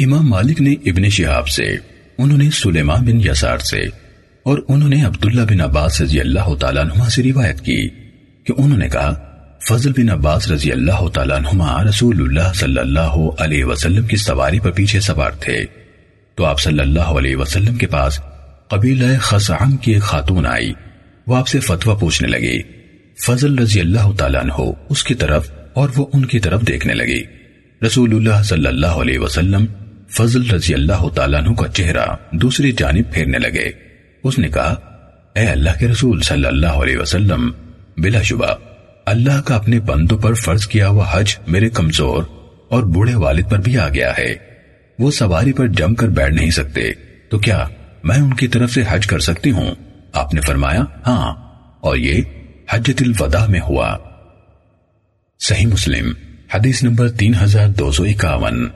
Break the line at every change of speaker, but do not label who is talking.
امام مالک نے ابن شہاب سے، انہوں نے سلیمان بن یسار سے، اور انہوں نے عبداللہ بن عباس رضی اللہ تعالیٰ عنہ سے روایت کی کہ انہوں نے کہا، فضل بن عباس رضی اللہ تعالیٰ عنہ رسول اللہ صلی اللہ علیہ وسلم کی سواری پر پیچھے سوار تھے۔ تو آپ صلی اللہ علیہ وسلم کے پاس قبیلہ خسعم کی ایک خاتون آئی۔ وہ آپ سے فتوہ پوچھنے لگی۔ فضل رضی اللہ تعالیٰ عنہ اس کی طرف اور وہ ان کی طرف دیکھنے لگی۔ رسول اللہ صلی اللہ علیہ وسلم فضل رضی اللہ تعالیٰ عنہ کا چہرہ دوسری جانب پھیرنے لگے۔ اس نے کہا، اے اللہ کے رسول صلی اللہ علیہ وسلم، بلا شبہ، اللہ کا اپنے بندوں پر فرض کیا ہوا حج میرے کمزور اور بوڑھے والد پر بھی آ گیا ہے۔ وہ سواری پر جم کر بیٹھ نہیں سکتے۔ تو کیا میں ان کی طرف سے حج کر سکتی ہوں؟ آپ نے فرمایا ہاں۔ اور یہ حجت الوداع میں ہوا۔ صحیح مسلم، حدیث نمبر تین ہزار دو سو اکاون۔